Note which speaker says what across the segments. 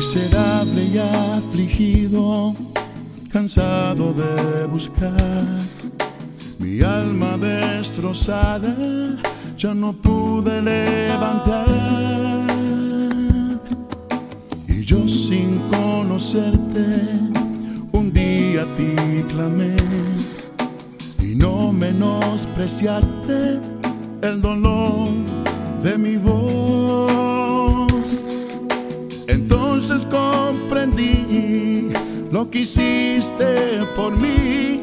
Speaker 1: miserable y afligido, cansado de buscar mi alma destrozada, ya no pude levantar. Y yo sin conocerte, un día a ti clamé y no menospreciaste el dolor de mi voz. Lo que hiciste por mí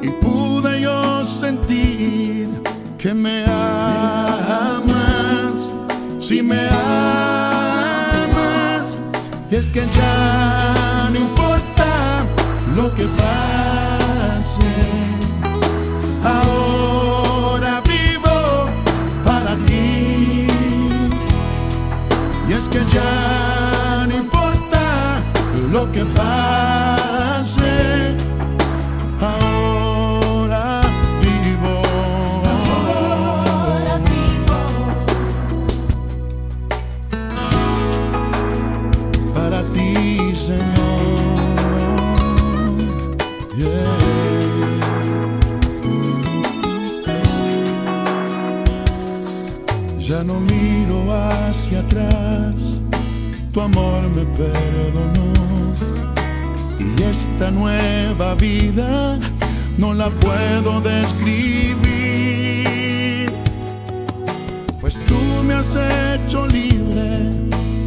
Speaker 1: y pude yo sentir que me amas, si me amas, y es que ya no importa lo que pase. Ahora vivo para ti, y es que ya lo que pase. Ahora vivo.
Speaker 2: Ahora vivo
Speaker 1: para ti, Señor. Yeah. Ya no miro hacia atrás, tu amor me perdonó. Y esta nueva vida no la puedo describir. Pues tú me has hecho libre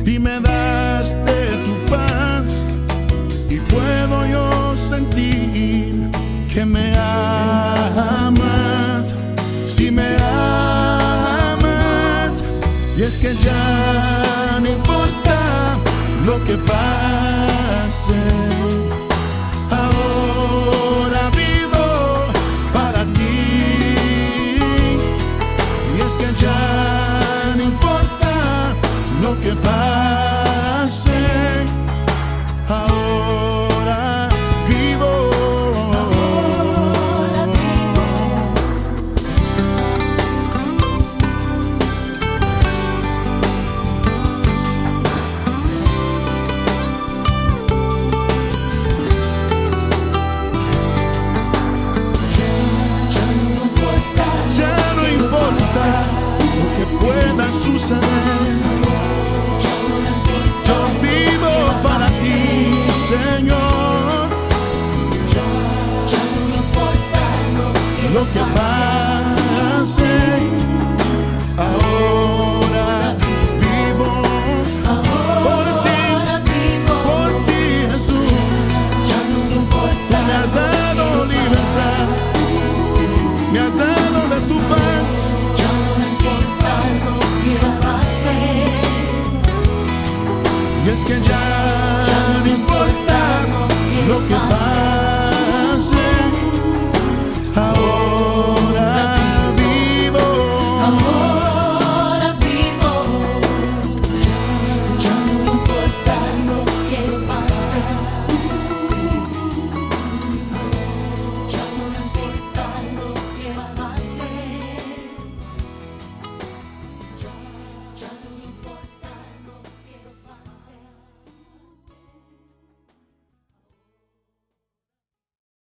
Speaker 1: y me daste tu paz. Y puedo yo sentir que me amas, si me amas. Y es que ya lo que pase. No importa